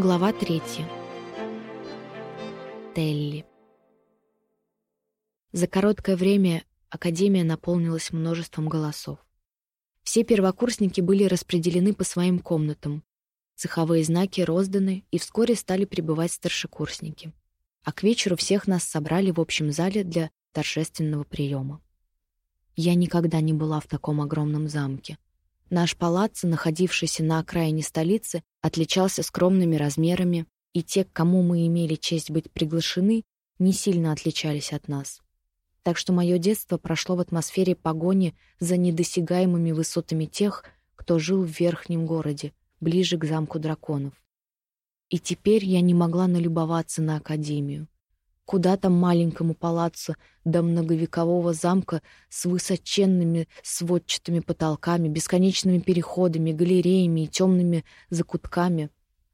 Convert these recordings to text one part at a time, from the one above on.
Глава третья. Телли. За короткое время Академия наполнилась множеством голосов. Все первокурсники были распределены по своим комнатам. Цеховые знаки розданы, и вскоре стали прибывать старшекурсники. А к вечеру всех нас собрали в общем зале для торжественного приема. Я никогда не была в таком огромном замке. Наш палаццо, находившийся на окраине столицы, отличался скромными размерами, и те, к кому мы имели честь быть приглашены, не сильно отличались от нас. Так что мое детство прошло в атмосфере погони за недосягаемыми высотами тех, кто жил в верхнем городе, ближе к замку драконов. И теперь я не могла налюбоваться на Академию. Куда там маленькому палаццо до многовекового замка с высоченными сводчатыми потолками, бесконечными переходами, галереями и темными закутками.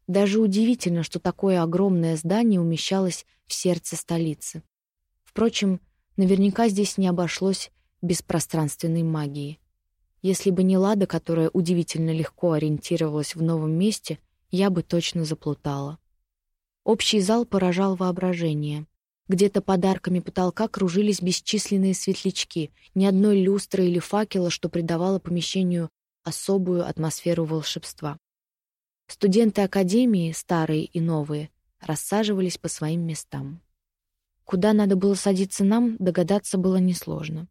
Даже удивительно, что такое огромное здание умещалось в сердце столицы. Впрочем, наверняка здесь не обошлось без пространственной магии. Если бы не Лада, которая удивительно легко ориентировалась в новом месте, я бы точно заплутала. Общий зал поражал воображение — где-то подарками потолка кружились бесчисленные светлячки, ни одной люстры или факела, что придавало помещению особую атмосферу волшебства. Студенты академии, старые и новые, рассаживались по своим местам. Куда надо было садиться нам, догадаться было несложно.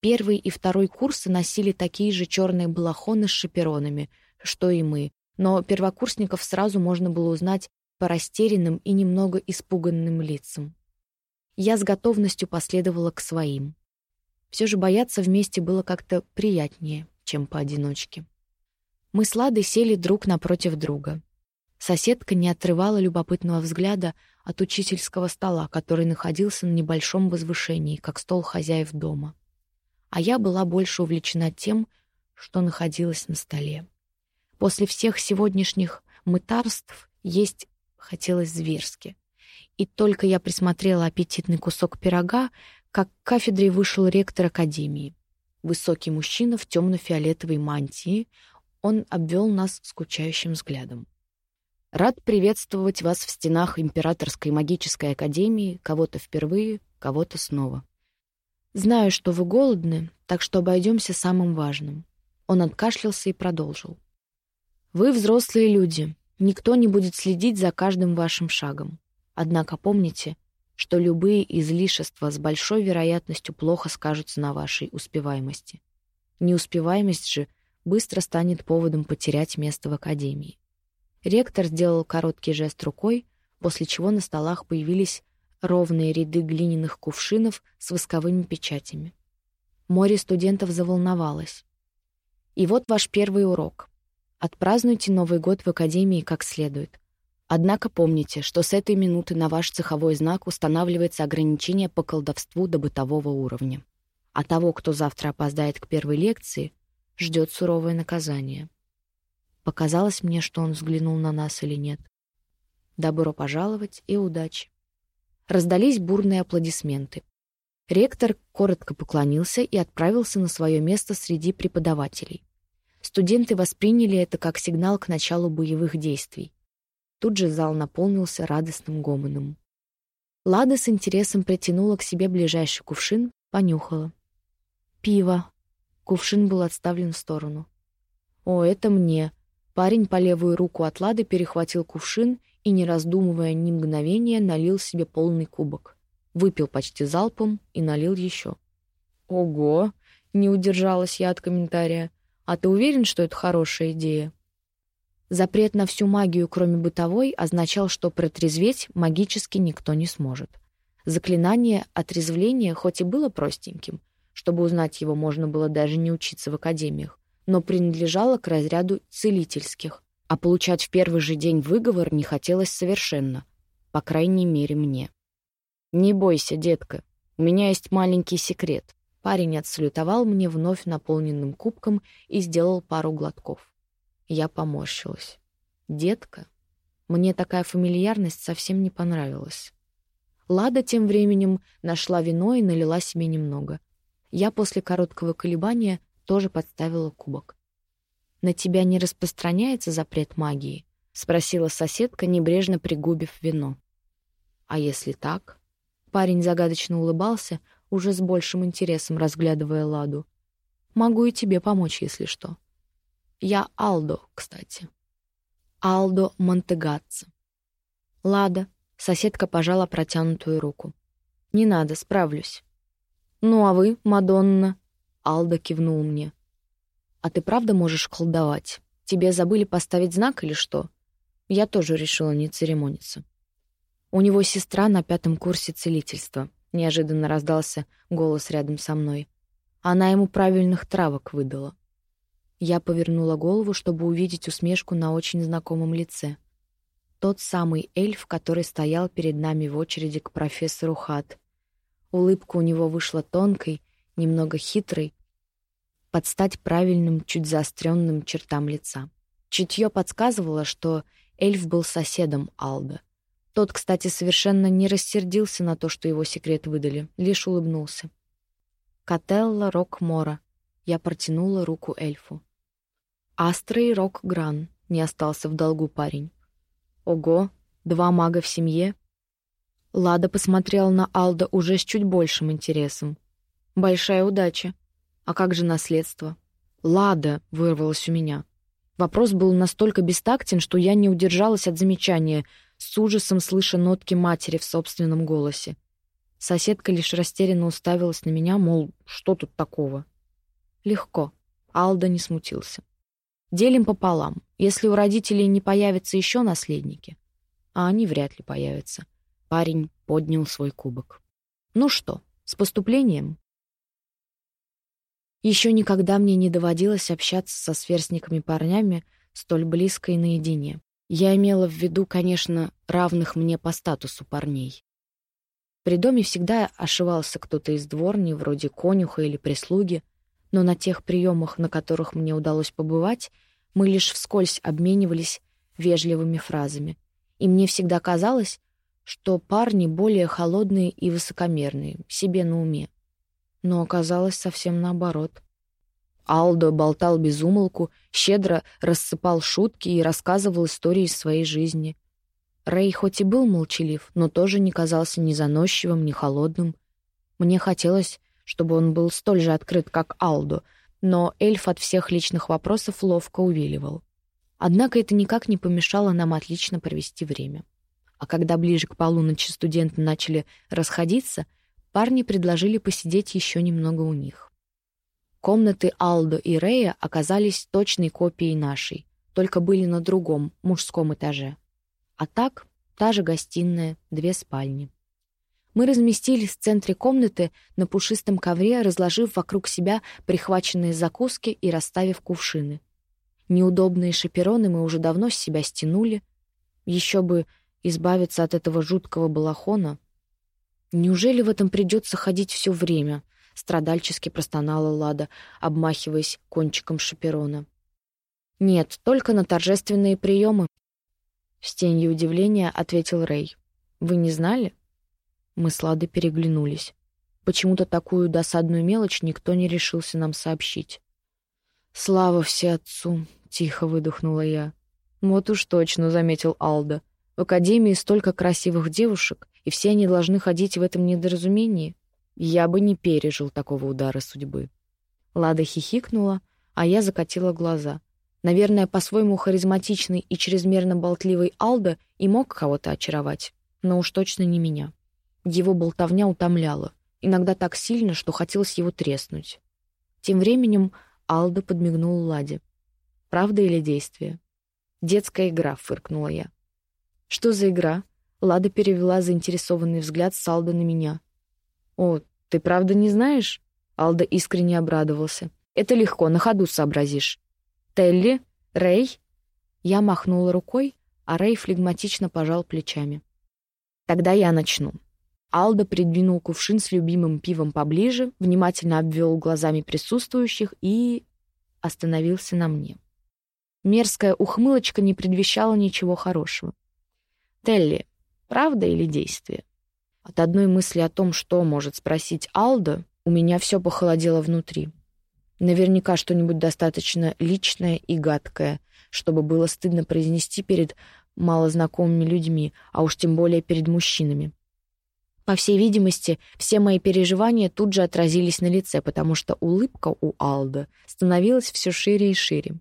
Первый и второй курсы носили такие же черные балахоны с шаперонами, что и мы, но первокурсников сразу можно было узнать по растерянным и немного испуганным лицам я с готовностью последовала к своим. Все же бояться вместе было как-то приятнее, чем поодиночке. Мы с Ладой сели друг напротив друга. Соседка не отрывала любопытного взгляда от учительского стола, который находился на небольшом возвышении, как стол хозяев дома. А я была больше увлечена тем, что находилось на столе. После всех сегодняшних мытарств есть хотелось зверски — и только я присмотрела аппетитный кусок пирога, как к кафедре вышел ректор академии. Высокий мужчина в темно-фиолетовой мантии. Он обвел нас скучающим взглядом. «Рад приветствовать вас в стенах Императорской магической академии, кого-то впервые, кого-то снова. Знаю, что вы голодны, так что обойдемся самым важным». Он откашлялся и продолжил. «Вы взрослые люди, никто не будет следить за каждым вашим шагом. Однако помните, что любые излишества с большой вероятностью плохо скажутся на вашей успеваемости. Неуспеваемость же быстро станет поводом потерять место в академии. Ректор сделал короткий жест рукой, после чего на столах появились ровные ряды глиняных кувшинов с восковыми печатями. Море студентов заволновалось. И вот ваш первый урок. Отпразднуйте Новый год в академии как следует. Однако помните, что с этой минуты на ваш цеховой знак устанавливается ограничение по колдовству до бытового уровня. А того, кто завтра опоздает к первой лекции, ждет суровое наказание. Показалось мне, что он взглянул на нас или нет. Добро пожаловать и удачи. Раздались бурные аплодисменты. Ректор коротко поклонился и отправился на свое место среди преподавателей. Студенты восприняли это как сигнал к началу боевых действий. Тут же зал наполнился радостным гомоном. Лада с интересом притянула к себе ближайший кувшин, понюхала. «Пиво». Кувшин был отставлен в сторону. «О, это мне». Парень по левую руку от Лады перехватил кувшин и, не раздумывая ни мгновения, налил себе полный кубок. Выпил почти залпом и налил еще. «Ого!» — не удержалась я от комментария. «А ты уверен, что это хорошая идея?» Запрет на всю магию, кроме бытовой, означал, что протрезветь магически никто не сможет. Заклинание отрезвления хоть и было простеньким, чтобы узнать его можно было даже не учиться в академиях, но принадлежало к разряду целительских, а получать в первый же день выговор не хотелось совершенно, по крайней мере мне. «Не бойся, детка, у меня есть маленький секрет». Парень отсалютовал мне вновь наполненным кубком и сделал пару глотков. Я поморщилась. «Детка?» Мне такая фамильярность совсем не понравилась. Лада тем временем нашла вино и налила себе немного. Я после короткого колебания тоже подставила кубок. «На тебя не распространяется запрет магии?» — спросила соседка, небрежно пригубив вино. «А если так?» Парень загадочно улыбался, уже с большим интересом разглядывая Ладу. «Могу и тебе помочь, если что. Я Алдо, кстати. Алдо Монтегатца». «Лада», — соседка пожала протянутую руку. «Не надо, справлюсь». «Ну а вы, Мадонна?» Алда кивнул мне. «А ты правда можешь колдовать? Тебе забыли поставить знак или что?» Я тоже решила не церемониться. У него сестра на пятом курсе целительства. Неожиданно раздался голос рядом со мной. Она ему правильных травок выдала. Я повернула голову, чтобы увидеть усмешку на очень знакомом лице. Тот самый эльф, который стоял перед нами в очереди к профессору Хат. Улыбка у него вышла тонкой, немного хитрой, под стать правильным, чуть заостренным чертам лица. Чутье подсказывало, что эльф был соседом Алда. Тот, кстати, совершенно не рассердился на то, что его секрет выдали, лишь улыбнулся. «Кателла Рок Мора». Я протянула руку эльфу. «Астрей Рок Гран», — не остался в долгу парень. «Ого, два мага в семье?» Лада посмотрела на Алда уже с чуть большим интересом. «Большая удача. А как же наследство?» «Лада!» — вырвалось у меня. Вопрос был настолько бестактен, что я не удержалась от замечания, с ужасом слыша нотки матери в собственном голосе. Соседка лишь растерянно уставилась на меня, мол, что тут такого? Легко. Алда не смутился. Делим пополам. Если у родителей не появятся еще наследники, а они вряд ли появятся. Парень поднял свой кубок. Ну что, с поступлением? Еще никогда мне не доводилось общаться со сверстниками-парнями столь близко и наедине. Я имела в виду, конечно, равных мне по статусу парней. При доме всегда ошивался кто-то из дворни, вроде конюха или прислуги, но на тех приемах, на которых мне удалось побывать, мы лишь вскользь обменивались вежливыми фразами. И мне всегда казалось, что парни более холодные и высокомерные, себе на уме но оказалось совсем наоборот. Алдо болтал без умолку, щедро рассыпал шутки и рассказывал истории из своей жизни. Рэй хоть и был молчалив, но тоже не казался ни заносчивым, ни холодным. Мне хотелось, чтобы он был столь же открыт, как Алдо, но эльф от всех личных вопросов ловко увиливал. Однако это никак не помешало нам отлично провести время. А когда ближе к полуночи студенты начали расходиться — парни предложили посидеть еще немного у них. Комнаты Алдо и Рея оказались точной копией нашей, только были на другом, мужском этаже. А так, та же гостиная, две спальни. Мы разместились в центре комнаты на пушистом ковре, разложив вокруг себя прихваченные закуски и расставив кувшины. Неудобные шапероны мы уже давно с себя стянули. Еще бы избавиться от этого жуткого балахона — «Неужели в этом придется ходить все время?» — страдальчески простонала Лада, обмахиваясь кончиком шаперона. «Нет, только на торжественные приемы», — с тенью удивления ответил Рэй. «Вы не знали?» Мы с Ладой переглянулись. Почему-то такую досадную мелочь никто не решился нам сообщить. «Слава все отцу!» — тихо выдохнула я. «Вот уж точно», — заметил Алда. «В академии столько красивых девушек, и все они должны ходить в этом недоразумении. Я бы не пережил такого удара судьбы. Лада хихикнула, а я закатила глаза. Наверное, по-своему харизматичный и чрезмерно болтливый Алда и мог кого-то очаровать, но уж точно не меня. Его болтовня утомляла, иногда так сильно, что хотелось его треснуть. Тем временем Алда подмигнул Ладе. «Правда или действие?» «Детская игра», — фыркнула я. «Что за игра?» Лада перевела заинтересованный взгляд с Алда на меня. «О, ты правда не знаешь?» Алда искренне обрадовался. «Это легко, на ходу сообразишь». «Телли? Рэй?» Я махнула рукой, а Рэй флегматично пожал плечами. «Тогда я начну». Алда придвинул кувшин с любимым пивом поближе, внимательно обвел глазами присутствующих и... остановился на мне. Мерзкая ухмылочка не предвещала ничего хорошего. «Телли, Правда или действие? От одной мысли о том, что может спросить Алда, у меня все похолодело внутри. Наверняка что-нибудь достаточно личное и гадкое, чтобы было стыдно произнести перед малознакомыми людьми, а уж тем более перед мужчинами. По всей видимости, все мои переживания тут же отразились на лице, потому что улыбка у Алда становилась все шире и шире.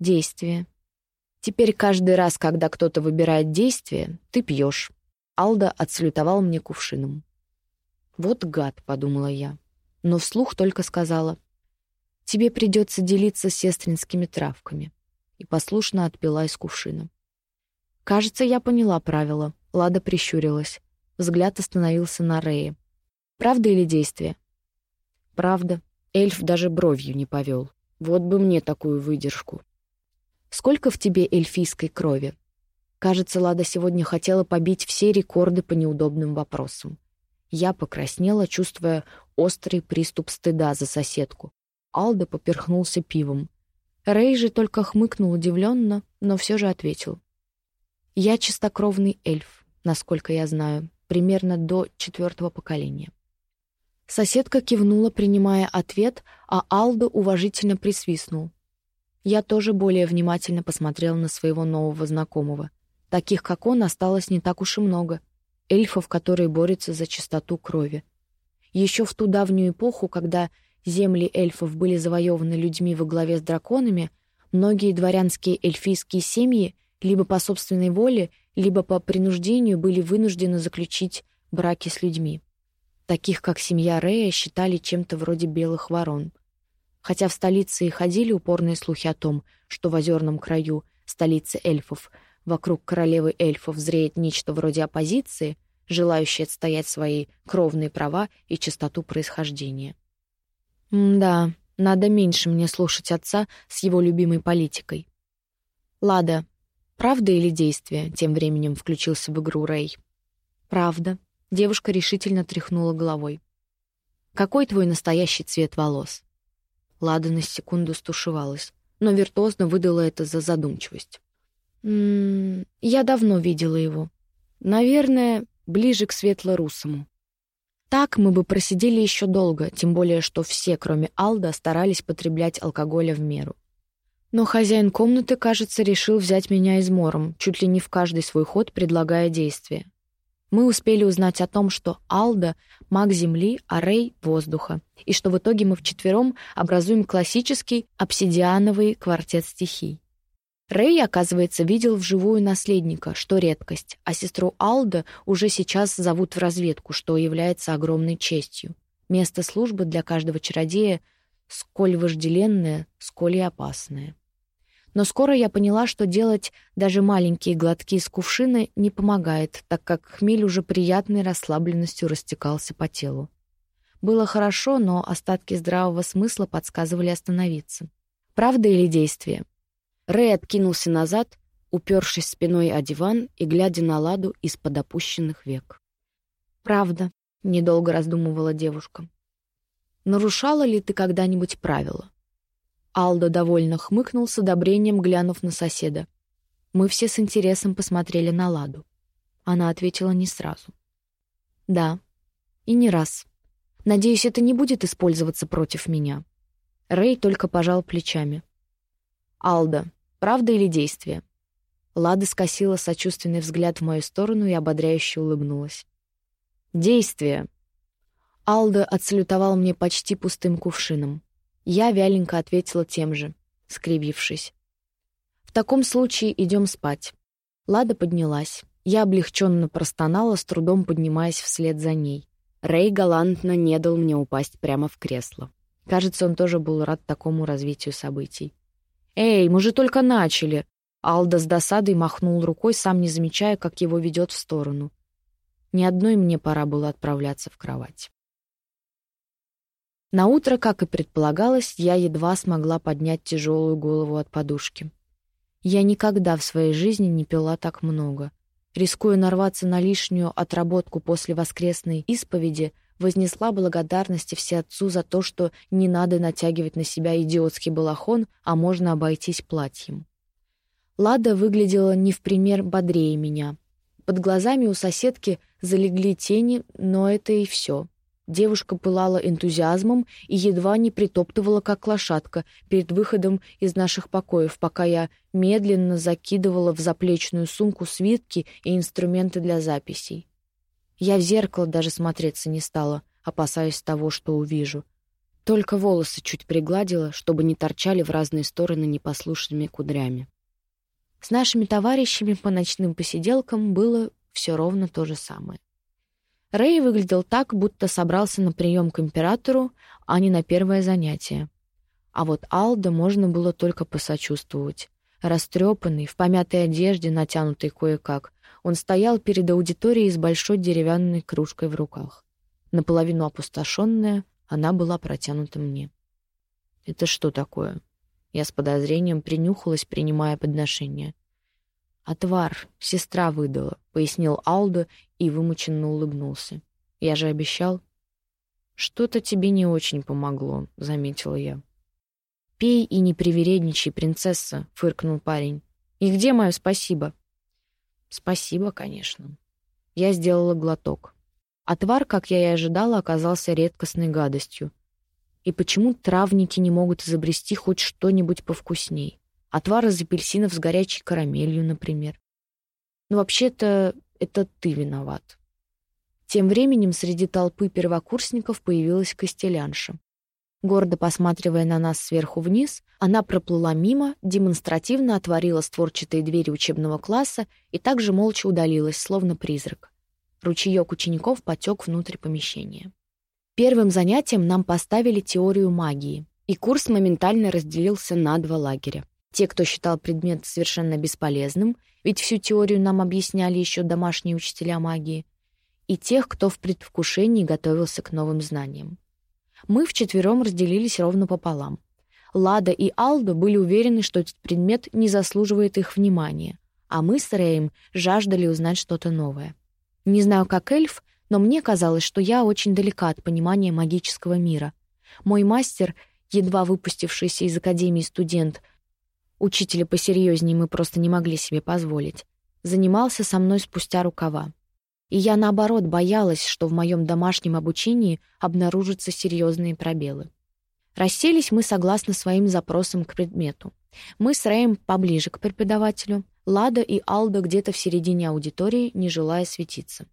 Действие. Теперь каждый раз, когда кто-то выбирает действие, ты пьешь. Алда отсалютовал мне кувшином. «Вот гад», — подумала я. Но вслух только сказала. «Тебе придется делиться сестринскими травками». И послушно отпила из кувшина. Кажется, я поняла правила. Лада прищурилась. Взгляд остановился на Рее. «Правда или действие?» «Правда». Эльф даже бровью не повел. Вот бы мне такую выдержку. «Сколько в тебе эльфийской крови?» Кажется, Лада сегодня хотела побить все рекорды по неудобным вопросам. Я покраснела, чувствуя острый приступ стыда за соседку. Алда поперхнулся пивом. Рэй же только хмыкнул удивленно, но все же ответил. «Я чистокровный эльф, насколько я знаю, примерно до четвертого поколения». Соседка кивнула, принимая ответ, а Алда уважительно присвистнул. Я тоже более внимательно посмотрел на своего нового знакомого. Таких, как он, осталось не так уж и много. Эльфов, которые борются за чистоту крови. Еще в ту давнюю эпоху, когда земли эльфов были завоеваны людьми во главе с драконами, многие дворянские эльфийские семьи либо по собственной воле, либо по принуждению были вынуждены заключить браки с людьми. Таких, как семья Рея, считали чем-то вроде белых ворон. Хотя в столице и ходили упорные слухи о том, что в озерном краю, столице эльфов, вокруг королевы эльфов зреет нечто вроде оппозиции, желающей отстоять свои кровные права и чистоту происхождения. да, надо меньше мне слушать отца с его любимой политикой. «Лада, правда или действие?» — тем временем включился в игру Рэй. «Правда». Девушка решительно тряхнула головой. «Какой твой настоящий цвет волос?» Лада на секунду стушевалась, но виртуозно выдала это за задумчивость. «М -м, «Я давно видела его. Наверное, ближе к светло-русому. Так мы бы просидели еще долго, тем более, что все, кроме Алда, старались потреблять алкоголя в меру. Но хозяин комнаты, кажется, решил взять меня измором, чуть ли не в каждый свой ход предлагая действие. Мы успели узнать о том, что Алда — маг Земли, а Рэй — воздуха, и что в итоге мы вчетвером образуем классический обсидиановый квартет стихий. Рэй, оказывается, видел вживую наследника, что редкость, а сестру Алда уже сейчас зовут в разведку, что является огромной честью. Место службы для каждого чародея сколь вожделенное, сколь и опасное. Но скоро я поняла, что делать даже маленькие глотки из кувшина не помогает, так как хмель уже приятной расслабленностью растекался по телу. Было хорошо, но остатки здравого смысла подсказывали остановиться. Правда или действие? Рэй откинулся назад, упершись спиной о диван и глядя на ладу из-под опущенных век. «Правда», — недолго раздумывала девушка. «Нарушала ли ты когда-нибудь правила?» Алда довольно хмыкнул с одобрением, глянув на соседа. Мы все с интересом посмотрели на Ладу. Она ответила не сразу. «Да. И не раз. Надеюсь, это не будет использоваться против меня». Рэй только пожал плечами. «Алда, правда или действие?» Лада скосила сочувственный взгляд в мою сторону и ободряюще улыбнулась. «Действие!» Алда отсалютовал мне почти пустым кувшином. Я вяленько ответила тем же, скривившись. «В таком случае идем спать». Лада поднялась. Я облегченно простонала, с трудом поднимаясь вслед за ней. Рэй галантно не дал мне упасть прямо в кресло. Кажется, он тоже был рад такому развитию событий. «Эй, мы же только начали!» Алда с досадой махнул рукой, сам не замечая, как его ведет в сторону. Ни одной мне пора было отправляться в кровать. На утро, как и предполагалось, я едва смогла поднять тяжелую голову от подушки. Я никогда в своей жизни не пила так много. Рискуя нарваться на лишнюю отработку после воскресной исповеди, вознесла благодарности всеотцу за то, что не надо натягивать на себя идиотский балахон, а можно обойтись платьем. Лада выглядела не в пример бодрее меня. Под глазами у соседки залегли тени, но это и все. Девушка пылала энтузиазмом и едва не притоптывала, как лошадка, перед выходом из наших покоев, пока я медленно закидывала в заплечную сумку свитки и инструменты для записей. Я в зеркало даже смотреться не стала, опасаясь того, что увижу. Только волосы чуть пригладила, чтобы не торчали в разные стороны непослушными кудрями. С нашими товарищами по ночным посиделкам было все ровно то же самое. Рэй выглядел так, будто собрался на прием к императору, а не на первое занятие. А вот Алда можно было только посочувствовать. Растрепанный, в помятой одежде, натянутой кое-как, он стоял перед аудиторией с большой деревянной кружкой в руках. Наполовину опустошенная, она была протянута мне. «Это что такое?» Я с подозрением принюхалась, принимая подношение. «Отвар, сестра выдала», — пояснил Алдо и вымученно улыбнулся. «Я же обещал». «Что-то тебе не очень помогло», — заметила я. «Пей и не привередничай, принцесса», — фыркнул парень. «И где мое спасибо?» «Спасибо, конечно». Я сделала глоток. Отвар, как я и ожидала, оказался редкостной гадостью. И почему травники не могут изобрести хоть что-нибудь повкусней? Отвар из апельсинов с горячей карамелью, например. Но вообще-то это ты виноват. Тем временем среди толпы первокурсников появилась Костелянша. Гордо посматривая на нас сверху вниз, она проплыла мимо, демонстративно отворила створчатые двери учебного класса и также молча удалилась, словно призрак. Ручеек учеников потек внутрь помещения. Первым занятием нам поставили теорию магии, и курс моментально разделился на два лагеря. Те, кто считал предмет совершенно бесполезным, ведь всю теорию нам объясняли еще домашние учителя магии, и тех, кто в предвкушении готовился к новым знаниям. Мы вчетвером разделились ровно пополам. Лада и Алда были уверены, что этот предмет не заслуживает их внимания, а мы с Рэем жаждали узнать что-то новое. Не знаю, как эльф, но мне казалось, что я очень далека от понимания магического мира. Мой мастер, едва выпустившийся из академии студент, Учителя посерьезнее мы просто не могли себе позволить. Занимался со мной спустя рукава. И я, наоборот, боялась, что в моем домашнем обучении обнаружатся серьезные пробелы. Расселись мы согласно своим запросам к предмету. Мы с Рэем поближе к преподавателю, Лада и Алда где-то в середине аудитории, не желая светиться.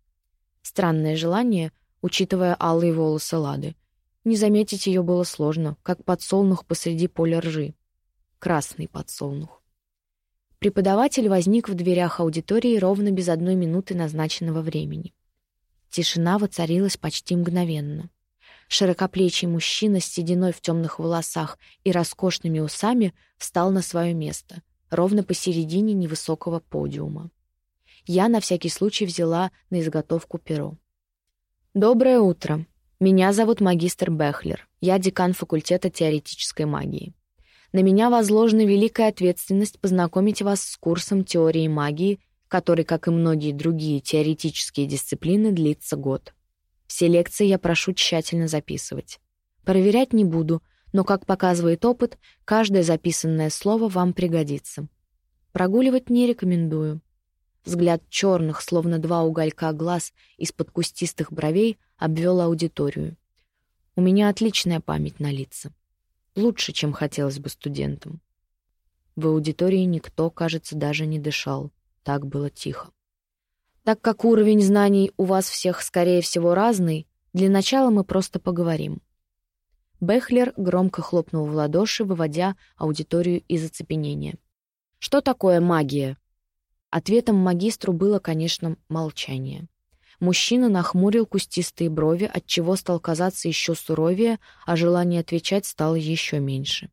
Странное желание, учитывая алые волосы Лады. Не заметить ее было сложно, как подсолнух посреди поля ржи красный подсолнух. Преподаватель возник в дверях аудитории ровно без одной минуты назначенного времени. Тишина воцарилась почти мгновенно. Широкоплечий мужчина с сединой в темных волосах и роскошными усами встал на свое место, ровно посередине невысокого подиума. Я на всякий случай взяла на изготовку перо. «Доброе утро. Меня зовут магистр Бехлер. Я декан факультета теоретической магии. На меня возложена великая ответственность познакомить вас с курсом теории магии, который, как и многие другие теоретические дисциплины, длится год. Все лекции я прошу тщательно записывать. Проверять не буду, но, как показывает опыт, каждое записанное слово вам пригодится. Прогуливать не рекомендую. Взгляд черных, словно два уголька глаз из-под кустистых бровей, обвел аудиторию. У меня отличная память на лица. Лучше, чем хотелось бы студентам. В аудитории никто, кажется, даже не дышал. Так было тихо. Так как уровень знаний у вас всех, скорее всего, разный, для начала мы просто поговорим. Бехлер громко хлопнул в ладоши, выводя аудиторию из оцепенения. «Что такое магия?» Ответом магистру было, конечно, молчание. Мужчина нахмурил кустистые брови, отчего стал казаться еще суровее, а желание отвечать стало еще меньше.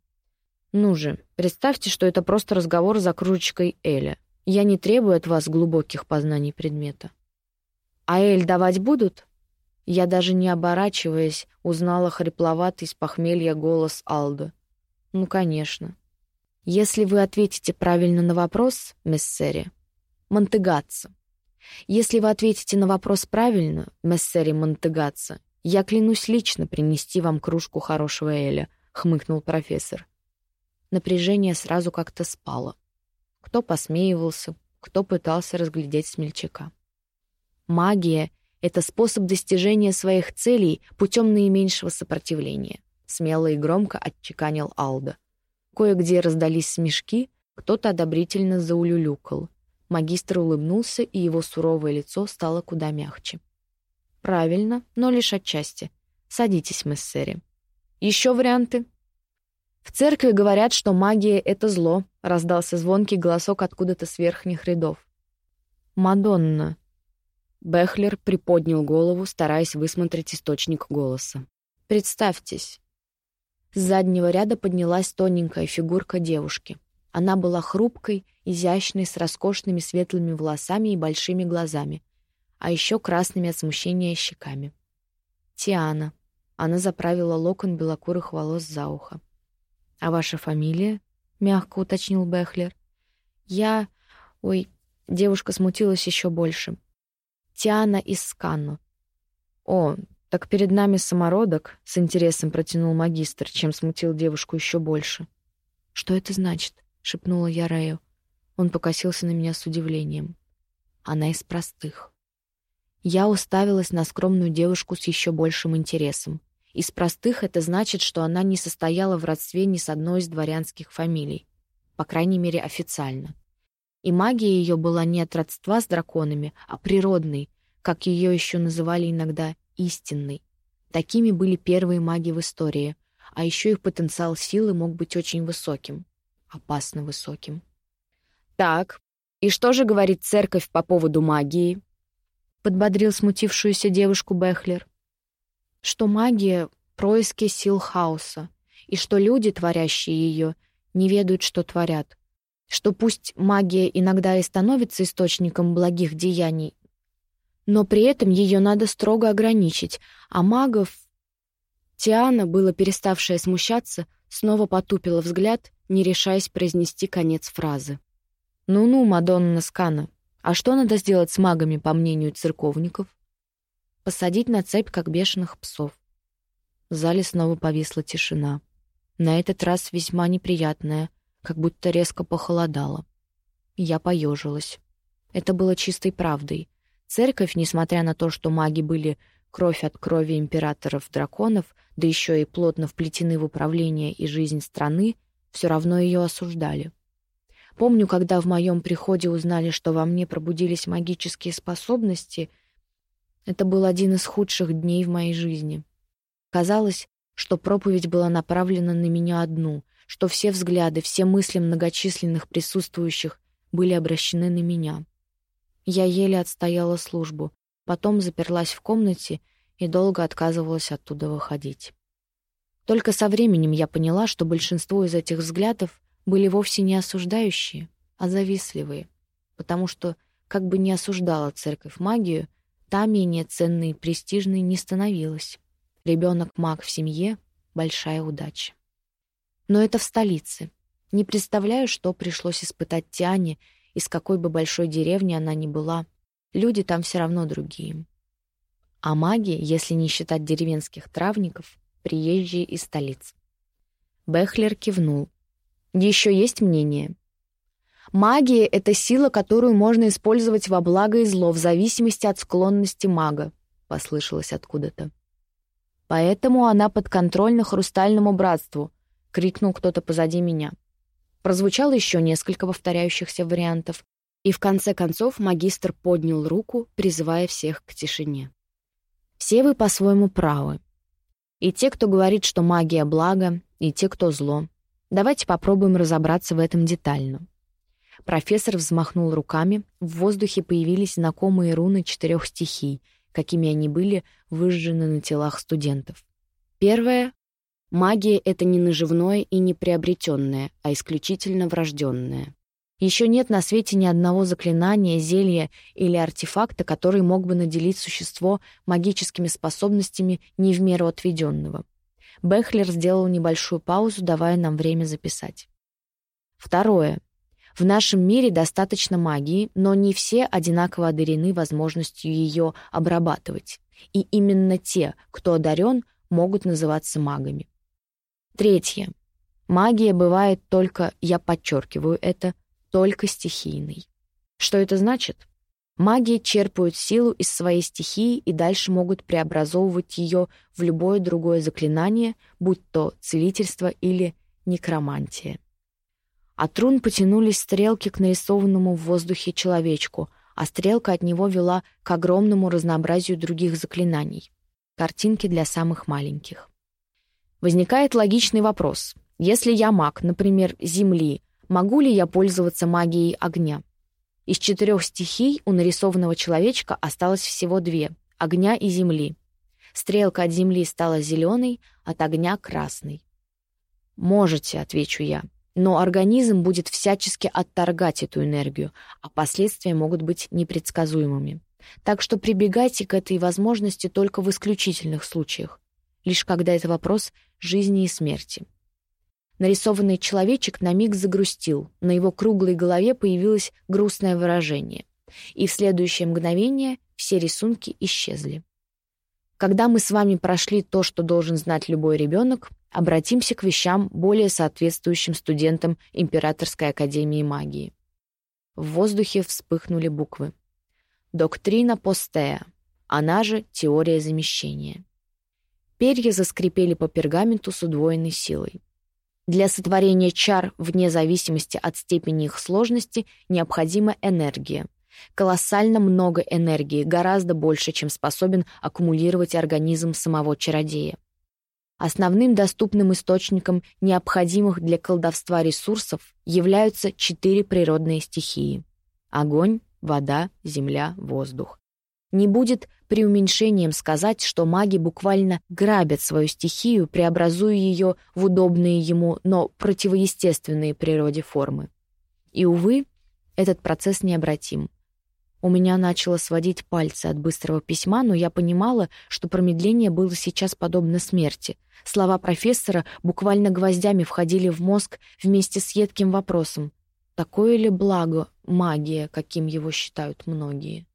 «Ну же, представьте, что это просто разговор за кружечкой Эля. Я не требую от вас глубоких познаний предмета». «А Эль давать будут?» Я даже не оборачиваясь, узнала хрипловатый с похмелья голос Алда. «Ну, конечно. Если вы ответите правильно на вопрос, мессери, Монтегатца, если вы ответите на вопрос правильно, мессери Монтегатца, я клянусь лично принести вам кружку хорошего Эля», — хмыкнул профессор. Напряжение сразу как-то спало. Кто посмеивался, кто пытался разглядеть смельчака. Магия — Это способ достижения своих целей путем наименьшего сопротивления. Смело и громко отчеканил Алда. Кое-где раздались смешки, кто-то одобрительно заулюлюкал. Магистр улыбнулся, и его суровое лицо стало куда мягче. «Правильно, но лишь отчасти. Садитесь, мессери. Еще варианты?» «В церкви говорят, что магия — это зло», — раздался звонкий голосок откуда-то с верхних рядов. «Мадонна», Бехлер приподнял голову, стараясь высмотреть источник голоса. «Представьтесь». С заднего ряда поднялась тоненькая фигурка девушки. Она была хрупкой, изящной, с роскошными светлыми волосами и большими глазами, а еще красными от смущения щеками. «Тиана». Она заправила локон белокурых волос за ухо. «А ваша фамилия?» — мягко уточнил Бехлер. «Я... Ой...» Девушка смутилась еще больше. Тиана из Сканну. «О, так перед нами самородок», — с интересом протянул магистр, чем смутил девушку еще больше. «Что это значит?» — шепнула я Рэю. Он покосился на меня с удивлением. «Она из простых». Я уставилась на скромную девушку с еще большим интересом. Из простых это значит, что она не состояла в родстве ни с одной из дворянских фамилий. По крайней мере, официально. И магия ее была не от родства с драконами, а природной, как ее еще называли иногда истинной. Такими были первые маги в истории, а еще их потенциал силы мог быть очень высоким. Опасно высоким. «Так, и что же говорит церковь по поводу магии?» — подбодрил смутившуюся девушку Бехлер. «Что магия — происки сил хаоса, и что люди, творящие ее, не ведают, что творят, что пусть магия иногда и становится источником благих деяний, но при этом ее надо строго ограничить, а магов... Тиана, было переставшая смущаться, снова потупила взгляд, не решаясь произнести конец фразы. «Ну-ну, Мадонна Скана, а что надо сделать с магами, по мнению церковников?» «Посадить на цепь, как бешеных псов». В зале снова повисла тишина. На этот раз весьма неприятная — как будто резко похолодало. Я поежилась. Это было чистой правдой. Церковь, несмотря на то, что маги были кровь от крови императоров-драконов, да еще и плотно вплетены в управление и жизнь страны, все равно ее осуждали. Помню, когда в моем приходе узнали, что во мне пробудились магические способности, это был один из худших дней в моей жизни. Казалось, что проповедь была направлена на меня одну, что все взгляды, все мысли многочисленных присутствующих были обращены на меня. Я еле отстояла службу, потом заперлась в комнате и долго отказывалась оттуда выходить. Только со временем я поняла, что большинство из этих взглядов были вовсе не осуждающие, а завистливые, потому что, как бы ни осуждала церковь магию, та менее ценной и престижной не становилась. Ребенок-маг в семье — большая удача. Но это в столице. Не представляю, что пришлось испытать Тиане, из какой бы большой деревни она ни была. Люди там все равно другие. А маги, если не считать деревенских травников, приезжие из столицы. Бехлер кивнул. Еще есть мнение? Магия — это сила, которую можно использовать во благо и зло, в зависимости от склонности мага, — послышалось откуда-то. Поэтому она подконтрольна Хрустальному Братству, крикнул кто-то позади меня. Прозвучало еще несколько повторяющихся вариантов, и в конце концов магистр поднял руку, призывая всех к тишине. «Все вы по-своему правы. И те, кто говорит, что магия — благо, и те, кто — зло. Давайте попробуем разобраться в этом детально». Профессор взмахнул руками, в воздухе появились знакомые руны четырех стихий, какими они были выжжены на телах студентов. Первая Магия — это не наживное и не приобретенное, а исключительно врожденное. Еще нет на свете ни одного заклинания, зелья или артефакта, который мог бы наделить существо магическими способностями не в меру отведенного. Бехлер сделал небольшую паузу, давая нам время записать. Второе. В нашем мире достаточно магии, но не все одинаково одарены возможностью ее обрабатывать. И именно те, кто одарен, могут называться магами. Третье. Магия бывает только, я подчеркиваю это, только стихийной. Что это значит? Маги черпают силу из своей стихии и дальше могут преобразовывать ее в любое другое заклинание, будь то целительство или некромантия. От рун потянулись стрелки к нарисованному в воздухе человечку, а стрелка от него вела к огромному разнообразию других заклинаний. Картинки для самых маленьких. Возникает логичный вопрос. Если я маг, например, Земли, могу ли я пользоваться магией огня? Из четырех стихий у нарисованного человечка осталось всего две — огня и земли. Стрелка от земли стала зеленой, от огня — красной. «Можете», — отвечу я, но организм будет всячески отторгать эту энергию, а последствия могут быть непредсказуемыми. Так что прибегайте к этой возможности только в исключительных случаях, лишь когда это вопрос жизни и смерти. Нарисованный человечек на миг загрустил, на его круглой голове появилось грустное выражение. И в следующее мгновение все рисунки исчезли. Когда мы с вами прошли то, что должен знать любой ребенок, обратимся к вещам, более соответствующим студентам Императорской Академии Магии. В воздухе вспыхнули буквы. Доктрина Постея, она же теория замещения. Перья заскрипели по пергаменту с удвоенной силой. Для сотворения чар, вне зависимости от степени их сложности, необходима энергия. Колоссально много энергии, гораздо больше, чем способен аккумулировать организм самого чародея. Основным доступным источником необходимых для колдовства ресурсов являются четыре природные стихии — огонь, вода, земля, воздух. Не будет преуменьшением сказать, что маги буквально грабят свою стихию, преобразуя ее в удобные ему, но противоестественные природе формы. И, увы, этот процесс необратим. У меня начало сводить пальцы от быстрого письма, но я понимала, что промедление было сейчас подобно смерти. Слова профессора буквально гвоздями входили в мозг вместе с едким вопросом. Такое ли благо магия, каким его считают многие?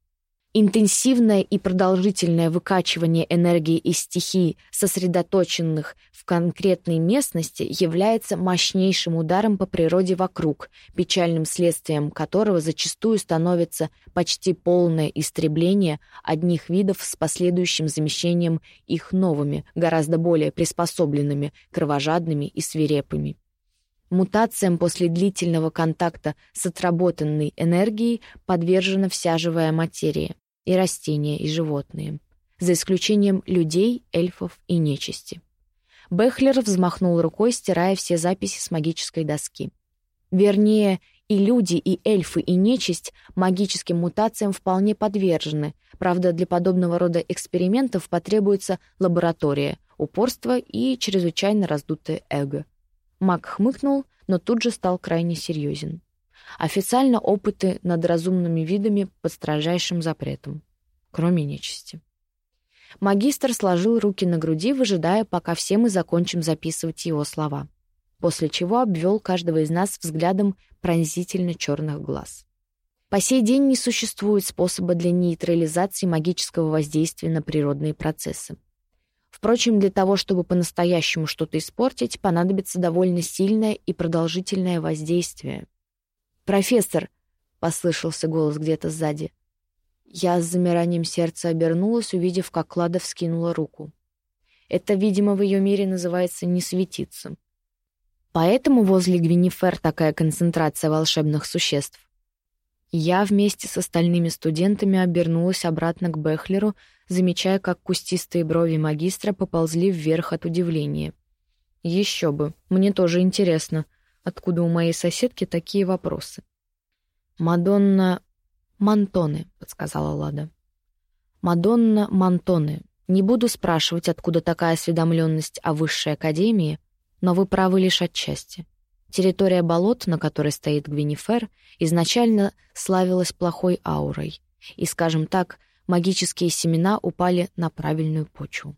Интенсивное и продолжительное выкачивание энергии из стихий, сосредоточенных в конкретной местности, является мощнейшим ударом по природе вокруг, печальным следствием которого зачастую становится почти полное истребление одних видов с последующим замещением их новыми, гораздо более приспособленными, кровожадными и свирепыми. Мутациям после длительного контакта с отработанной энергией подвержена вся живая материя и растения, и животные, за исключением людей, эльфов и нечисти. Бехлер взмахнул рукой, стирая все записи с магической доски. Вернее, и люди, и эльфы, и нечисть магическим мутациям вполне подвержены. Правда, для подобного рода экспериментов потребуется лаборатория, упорство и чрезвычайно раздутое эго. Маг хмыкнул, но тут же стал крайне серьезен. Официально опыты над разумными видами под строжайшим запретом, кроме нечисти. Магистр сложил руки на груди, выжидая, пока все мы закончим записывать его слова, после чего обвел каждого из нас взглядом пронзительно черных глаз. По сей день не существует способа для нейтрализации магического воздействия на природные процессы. Впрочем, для того, чтобы по-настоящему что-то испортить, понадобится довольно сильное и продолжительное воздействие. «Профессор!» — послышался голос где-то сзади. Я с замиранием сердца обернулась, увидев, как Клада вскинула руку. Это, видимо, в ее мире называется «не светиться». Поэтому возле Гвинифер такая концентрация волшебных существ. Я вместе с остальными студентами обернулась обратно к Бехлеру, замечая, как кустистые брови магистра поползли вверх от удивления. Еще бы, мне тоже интересно, откуда у моей соседки такие вопросы. «Мадонна Мантоне», — подсказала Лада. «Мадонна Мантоне. Не буду спрашивать, откуда такая осведомленность о высшей академии, но вы правы лишь отчасти. Территория болот, на которой стоит Гвинифер, изначально славилась плохой аурой, и, скажем так, магические семена упали на правильную почву.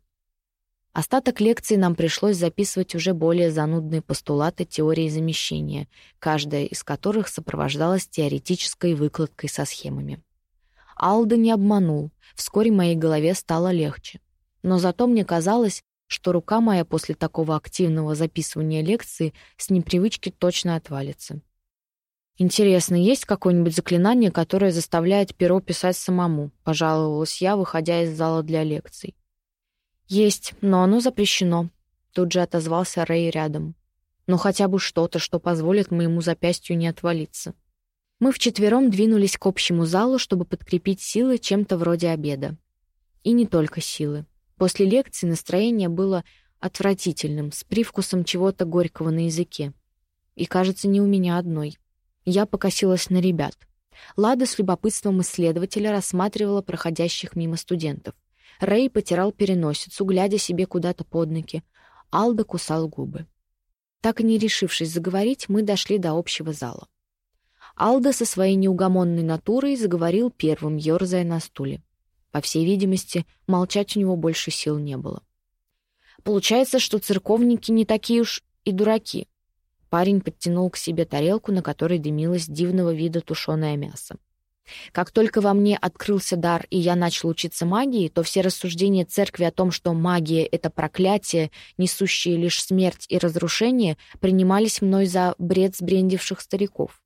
Остаток лекции нам пришлось записывать уже более занудные постулаты теории замещения, каждая из которых сопровождалась теоретической выкладкой со схемами. Алда не обманул, вскоре моей голове стало легче. Но зато мне казалось, что рука моя после такого активного записывания лекции с непривычки точно отвалится. «Интересно, есть какое-нибудь заклинание, которое заставляет перо писать самому?» — пожаловалась я, выходя из зала для лекций. «Есть, но оно запрещено», — тут же отозвался Рэй рядом. «Ну хотя бы что-то, что позволит моему запястью не отвалиться». Мы вчетвером двинулись к общему залу, чтобы подкрепить силы чем-то вроде обеда. И не только силы. После лекции настроение было отвратительным, с привкусом чего-то горького на языке. И, кажется, не у меня одной. Я покосилась на ребят. Лада с любопытством исследователя рассматривала проходящих мимо студентов. Рэй потирал переносицу, глядя себе куда-то под ноги. Алда кусал губы. Так и не решившись заговорить, мы дошли до общего зала. Алда со своей неугомонной натурой заговорил первым, ерзая на стуле. По всей видимости, молчать у него больше сил не было. Получается, что церковники не такие уж и дураки. Парень подтянул к себе тарелку, на которой дымилось дивного вида тушеное мясо. Как только во мне открылся дар, и я начал учиться магии, то все рассуждения церкви о том, что магия — это проклятие, несущее лишь смерть и разрушение, принимались мной за бред сбрендивших стариков.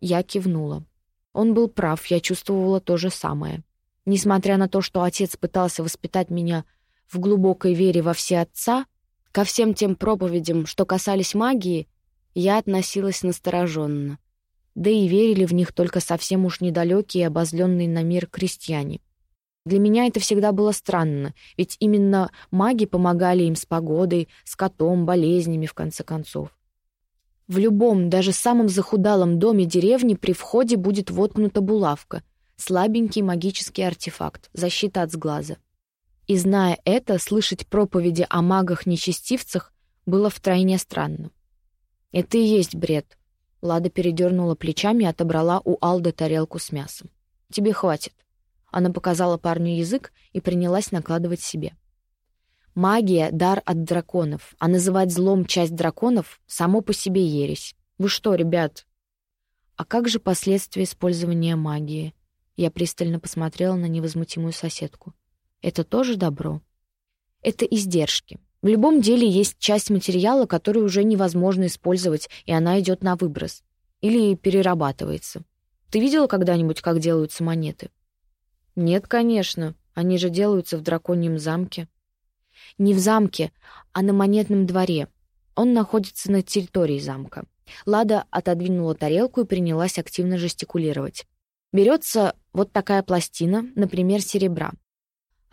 Я кивнула. Он был прав, я чувствовала то же самое. Несмотря на то, что отец пытался воспитать меня в глубокой вере во все отца, ко всем тем проповедям, что касались магии, я относилась настороженно. Да и верили в них только совсем уж недалекие и обозленные на мир крестьяне. Для меня это всегда было странно, ведь именно маги помогали им с погодой, с котом, болезнями, в конце концов. В любом, даже самом захудалом доме деревни при входе будет воткнута булавка, Слабенький магический артефакт, защита от сглаза. И зная это, слышать проповеди о магах-нечестивцах было втройне странно. «Это и есть бред», — Лада передернула плечами и отобрала у Алды тарелку с мясом. «Тебе хватит». Она показала парню язык и принялась накладывать себе. Магия — дар от драконов, а называть злом часть драконов — само по себе ересь. Вы что, ребят? А как же последствия использования магии? Я пристально посмотрела на невозмутимую соседку. «Это тоже добро?» «Это издержки. В любом деле есть часть материала, который уже невозможно использовать, и она идет на выброс. Или перерабатывается. Ты видела когда-нибудь, как делаются монеты?» «Нет, конечно. Они же делаются в драконьем замке». «Не в замке, а на монетном дворе. Он находится на территории замка». Лада отодвинула тарелку и принялась активно жестикулировать. Берется вот такая пластина, например, серебра.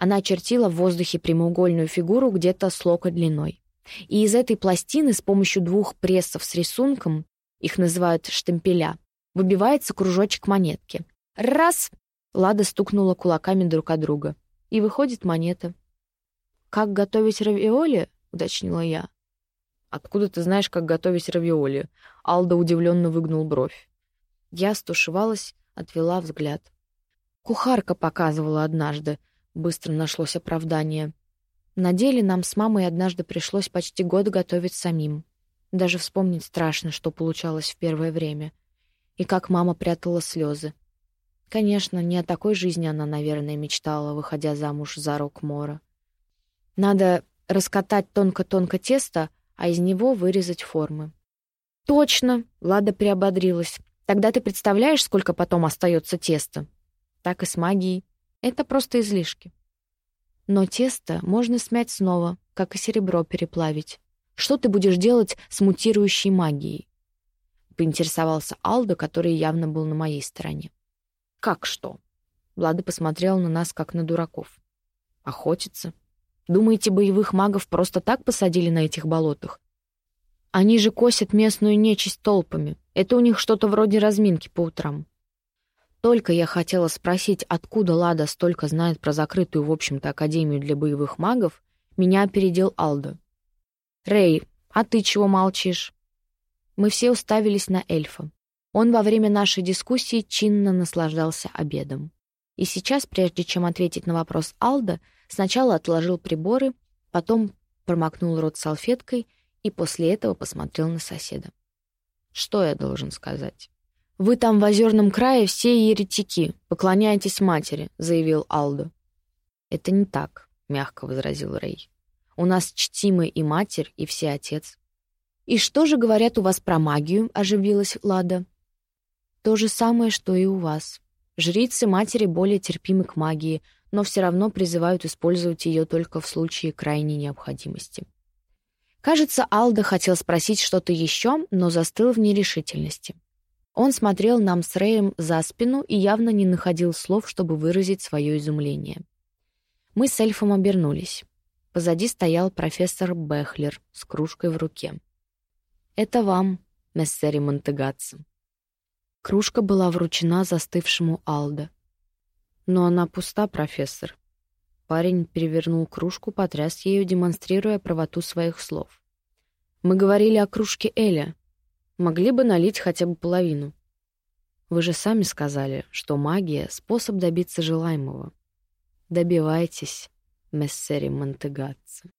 Она очертила в воздухе прямоугольную фигуру где-то с локоть длиной. И из этой пластины с помощью двух прессов с рисунком, их называют штемпеля, выбивается кружочек монетки. Раз! Лада стукнула кулаками друг от друга. И выходит монета. «Как готовить равиоли?» — уточнила я. «Откуда ты знаешь, как готовить равиоли?» Алда удивленно выгнул бровь. Я стушевалась отвела взгляд. Кухарка показывала однажды, быстро нашлось оправдание. На деле нам с мамой однажды пришлось почти год готовить самим. Даже вспомнить страшно, что получалось в первое время. И как мама прятала слезы. Конечно, не о такой жизни она, наверное, мечтала, выходя замуж за рок Мора. Надо раскатать тонко-тонко тесто, а из него вырезать формы. «Точно!» — Лада приободрилась. Тогда ты представляешь, сколько потом остается теста? Так и с магией. Это просто излишки. Но тесто можно смять снова, как и серебро переплавить. Что ты будешь делать с мутирующей магией? Поинтересовался Алдо, который явно был на моей стороне. Как что? Влада посмотрела на нас, как на дураков. Охотиться? Думаете, боевых магов просто так посадили на этих болотах? Они же косят местную нечисть толпами. Это у них что-то вроде разминки по утрам. Только я хотела спросить, откуда Лада столько знает про закрытую, в общем-то, Академию для боевых магов, меня опередил Алдо. «Рэй, а ты чего молчишь?» Мы все уставились на эльфа. Он во время нашей дискуссии чинно наслаждался обедом. И сейчас, прежде чем ответить на вопрос Алда, сначала отложил приборы, потом промокнул рот салфеткой — и после этого посмотрел на соседа. «Что я должен сказать?» «Вы там в озерном крае все еретики, поклоняетесь матери», — заявил Алдо. «Это не так», — мягко возразил Рэй. «У нас чтимы и матерь, и все отец». «И что же говорят у вас про магию?» — оживилась Лада. То же самое, что и у вас. Жрицы матери более терпимы к магии, но все равно призывают использовать ее только в случае крайней необходимости. Кажется, Алда хотел спросить что-то еще, но застыл в нерешительности. Он смотрел нам с Рэем за спину и явно не находил слов, чтобы выразить свое изумление. Мы с эльфом обернулись. Позади стоял профессор Бехлер с кружкой в руке. «Это вам, мессери Монтегатца». Кружка была вручена застывшему Алда. «Но она пуста, профессор». Парень перевернул кружку, потряс ею, демонстрируя правоту своих слов. «Мы говорили о кружке Эля. Могли бы налить хотя бы половину. Вы же сами сказали, что магия — способ добиться желаемого. Добивайтесь, мессери Монтегатца.